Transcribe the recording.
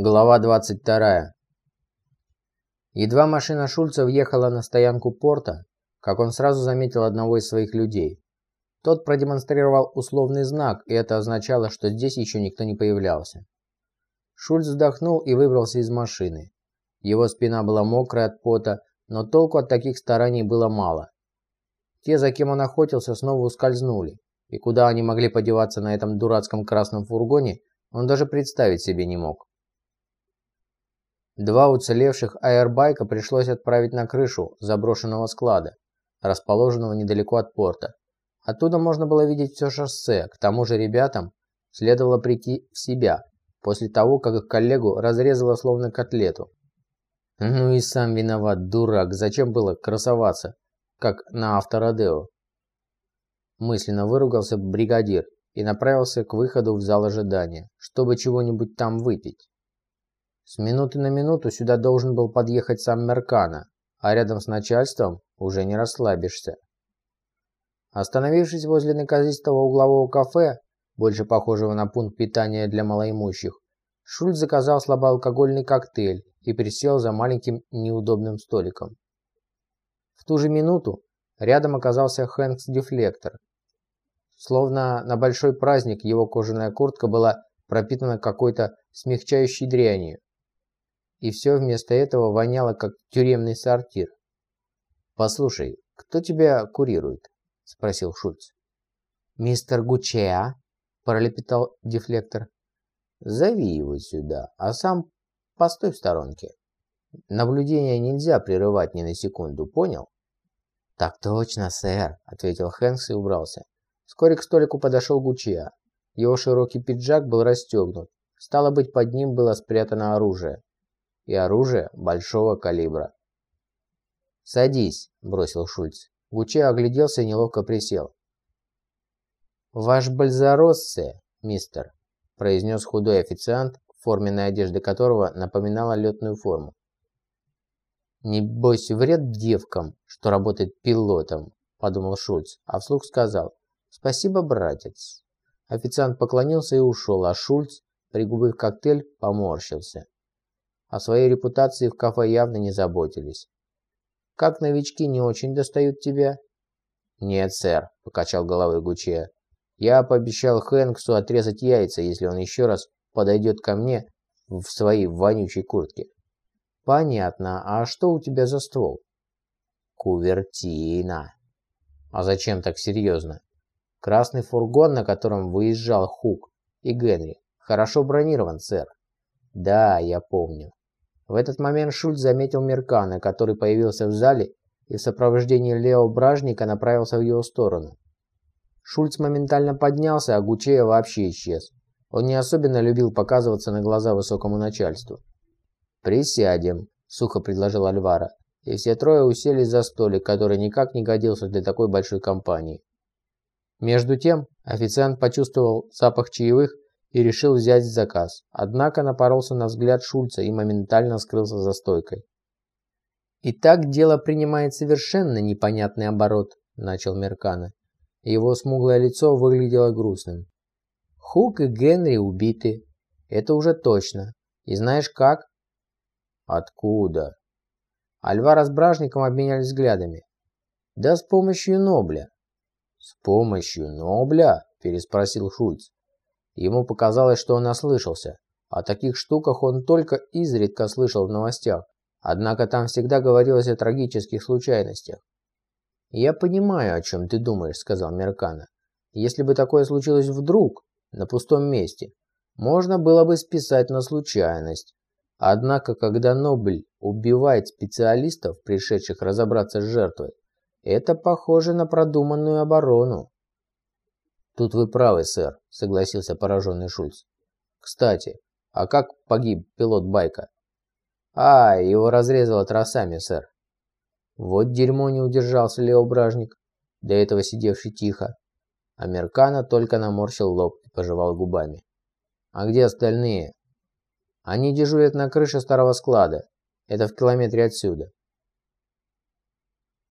Глава 22. Едва машина Шульца въехала на стоянку порта, как он сразу заметил одного из своих людей. Тот продемонстрировал условный знак, и это означало, что здесь еще никто не появлялся. Шульц вздохнул и выбрался из машины. Его спина была мокрая от пота, но толку от таких стараний было мало. Те, за кем он охотился, снова ускользнули, и куда они могли подеваться на этом дурацком красном фургоне, он даже представить себе не мог. Два уцелевших аэрбайка пришлось отправить на крышу заброшенного склада, расположенного недалеко от порта. Оттуда можно было видеть все шоссе, к тому же ребятам следовало прийти в себя, после того, как их коллегу разрезало словно котлету. Ну и сам виноват, дурак, зачем было красоваться, как на авторадео? Мысленно выругался бригадир и направился к выходу в зал ожидания, чтобы чего-нибудь там выпить. С минуты на минуту сюда должен был подъехать сам Меркана, а рядом с начальством уже не расслабишься. Остановившись возле неказистого углового кафе, больше похожего на пункт питания для малоимущих, Шульц заказал слабоалкогольный коктейль и присел за маленьким неудобным столиком. В ту же минуту рядом оказался Хэнкс Дефлектор. Словно на большой праздник его кожаная куртка была пропитана какой-то смягчающей дрянью и все вместо этого воняло, как тюремный сортир. «Послушай, кто тебя курирует?» – спросил Шульц. «Мистер Гучеа», – пролепетал дефлектор. «Зови его сюда, а сам постой в сторонке. Наблюдение нельзя прерывать ни на секунду, понял?» «Так точно, сэр», – ответил Хэнкс и убрался. Вскоре к столику подошел Гучеа. Его широкий пиджак был расстегнут. Стало быть, под ним было спрятано оружие и оружие большого калибра. «Садись», – бросил Шульц. Гуче огляделся и неловко присел. «Ваш Бальзароссе, мистер», – произнес худой официант, форменная одежда которого напоминала летную форму. «Небось, вред девкам, что работает пилотом», – подумал Шульц, а вслух сказал «Спасибо, братец». Официант поклонился и ушел, а Шульц, пригубив коктейль, поморщился. О своей репутации в кафе явно не заботились. «Как новички не очень достают тебя?» «Нет, сэр», – покачал головой Гуче. «Я пообещал Хэнксу отрезать яйца, если он еще раз подойдет ко мне в своей вонючей куртке». «Понятно. А что у тебя за ствол?» «Кувертина». «А зачем так серьезно?» «Красный фургон, на котором выезжал Хук и Генри, хорошо бронирован, сэр». «Да, я помню. В этот момент Шульц заметил Меркана, который появился в зале и в сопровождении Лео Бражника направился в его сторону. Шульц моментально поднялся, а Гучея вообще исчез. Он не особенно любил показываться на глаза высокому начальству. «Присядем», – сухо предложил Альвара, и все трое уселись за столик, который никак не годился для такой большой компании. Между тем, официант почувствовал запах чаевых и решил взять заказ, однако напоролся на взгляд Шульца и моментально скрылся за стойкой. «Итак, дело принимает совершенно непонятный оборот», – начал Меркана. Его смуглое лицо выглядело грустным. «Хук и Генри убиты. Это уже точно. И знаешь как?» «Откуда?» Альвара с Бражником обменялись взглядами. «Да с помощью Нобля». «С помощью Нобля?» – переспросил Шульц. Ему показалось, что он ослышался. О таких штуках он только изредка слышал в новостях, однако там всегда говорилось о трагических случайностях. «Я понимаю, о чем ты думаешь», — сказал Меркана. «Если бы такое случилось вдруг, на пустом месте, можно было бы списать на случайность. Однако, когда Нобль убивает специалистов, пришедших разобраться с жертвой, это похоже на продуманную оборону. «Тут вы правы, сэр», — согласился пораженный Шульц. «Кстати, а как погиб пилот байка?» «А, его разрезало тросами, сэр». Вот дерьмо не удержался Лео Бражник, до этого сидевший тихо. Американо только наморщил лоб и пожевал губами. «А где остальные?» «Они дежурят на крыше старого склада. Это в километре отсюда».